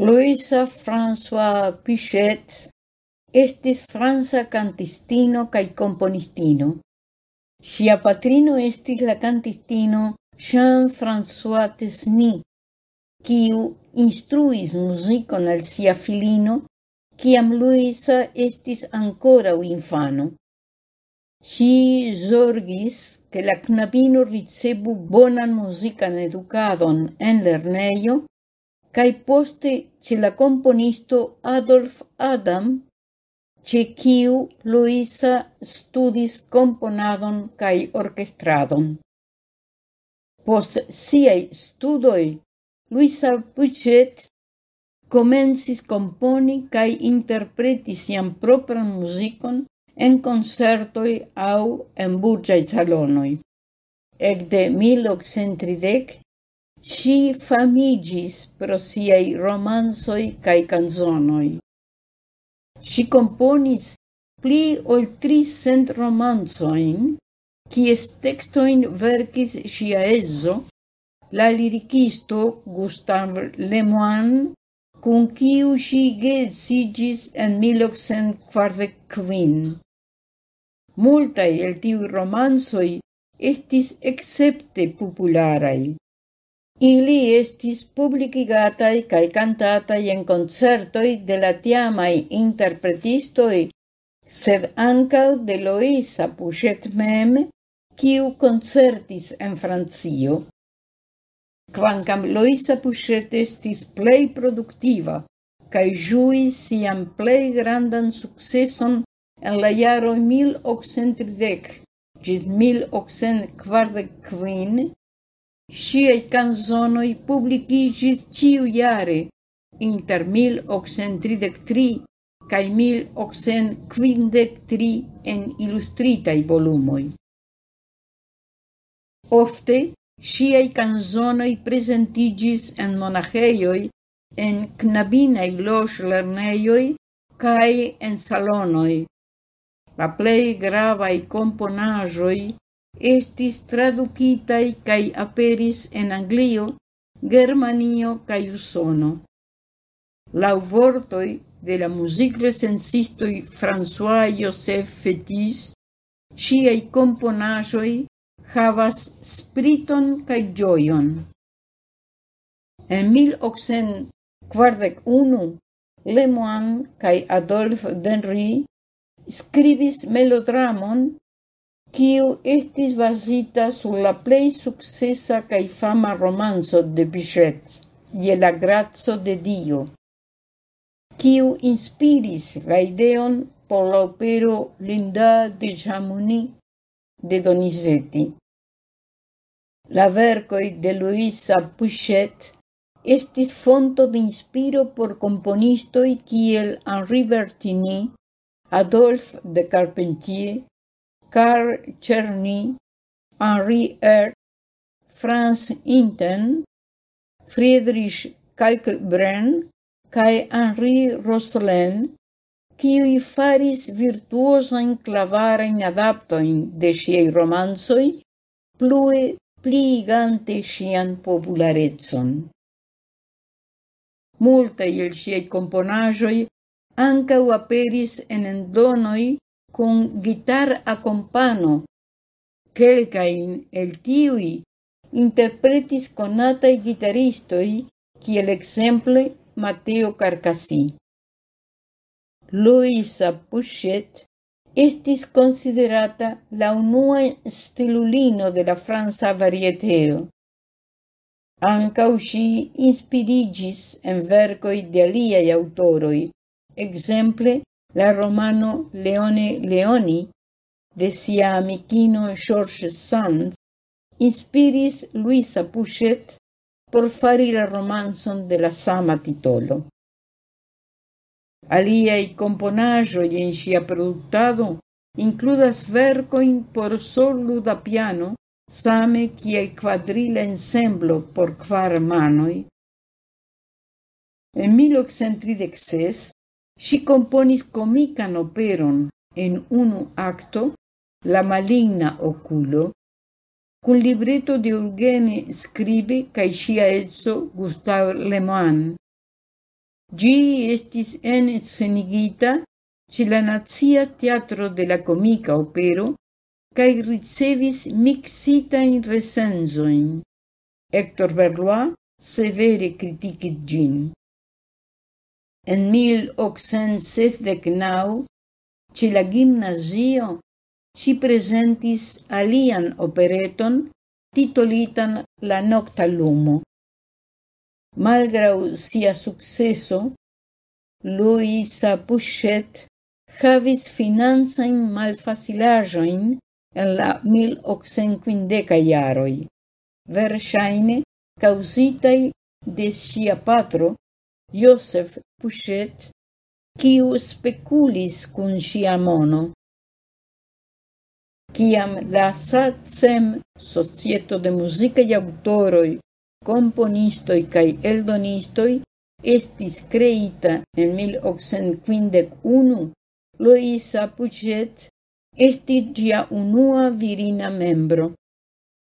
Luisa François Pichet estis franca cantistino cae componistino. Sia patrino estis la cantistino Jean-François Tesny, quiu instruis musicon al sia filino, kiam Luisa estis ancora u infano. Si zorgis, che la knabino ricebu bonan musican educadon en lerneio cae poste ce la componisto Adolf Adam, ce ciu Luisa studis componadon cae orchestradon. Post siei studoi, Luisa Puchet comensis componi cae interpreti sian propran musicon en concertoi au en burgiai salonoi. Ec de 1830 Si famigis pro siei romansoi cae canzonoi. Si componis pli ol tricent romansoin, quies textoin vercis sia edzo, la liricisto Gustave Lemoine, kun kiu ŝi geedziĝis en 1845. Multaj el tiu romansoi estis excepte popularai. Ili estis publicigatai cae cantatai en concertoi de la tiamai interpretistoi, sed ancau de Loisa Puget mem, quiu concertis en Francio. Quancam Loisa Puget estis plei productiva, cae juis sian plei grandan successon en la jaro 1830 ĝis 1845, Sciei canzonoi publicigis ciu iare, inter 1833 cae 1853 en illustritai volumoi. Ofte, sciei canzonoi presentigis en monacheioi, en knabinei los lerneioi, cae en salonoi. La plei gravai componajoi estis traducitai cae aperis en Anglio, Germanio cae Usono. Lau vortoi de la muzikrecensistoj François Joseph Fetis, ŝiaj componajoi havas spriton cae gioion. En 1841 Lemoine cae Adolphe Denry scribis melodramon quiu estis basita sur la plei successa cae fama romanzo de Bichet, ie la grazzo de Dio, Quiu inspiris la ideon por la opero Linda de Chamonix de Donizetti. La vercoi de Luisa Puchet estis fonto de inspiro por componistoi kiel Henri Bertini, Adolphe de Carpentier, Carl Czerny, Henri Ert, Franz Inten, Friedrich Kalkbrenn cae Henri Rosselin, qui faris virtuosajn klavarajn adaptoin de siei romancoj, plue pliigante sian popularetson. Multaj il siei componajoi ancau aperis en endonoi con guitar accompano. Quelcain el tiui interpretis conatai guitaristoi, kiel exemple Matteo Carcassi. Luisa Puchet estis considerata la unua stilulino de la franza varieteo. Ancau si inspirigis en vercoi de aliai autoroi, exemple la romano Leone Leoni de sia amicino George Sand inspiris Luisa Puchet por fari la romanzon de la sama titolo. Aliai componaĵoj en sia productado includas vercoin por solo da piano, same kiel quadrila ensemblo por quar manoi. En 1836 Si componis comican operon en unu acto, La maligna oculo, cun libreto de Urgene Scribe cae sia etso Gustave Lemoine. Gi estis enscenigita ĉe la nazia Teatro de la comica Opero cae ricevis mixita in recensoin. Hector Berlois severe kritikis gin en 1879, ĉe la gimnasio, si presentis alian opereton titolitan La Nocta lumo. Malgrau sia successo, Luisa Puchet havis financajn malfacilajoin en la 1850 iaroi, versaine causitei de sia patro, Joseph Puchet, quiu speculis cun sia mono. Ciam la SACEM, Societo de Musicae Autoroi, Componistoi cae Eldonistoi, estis creita en 1851, Luisa Puchet estis gia unua virina membro.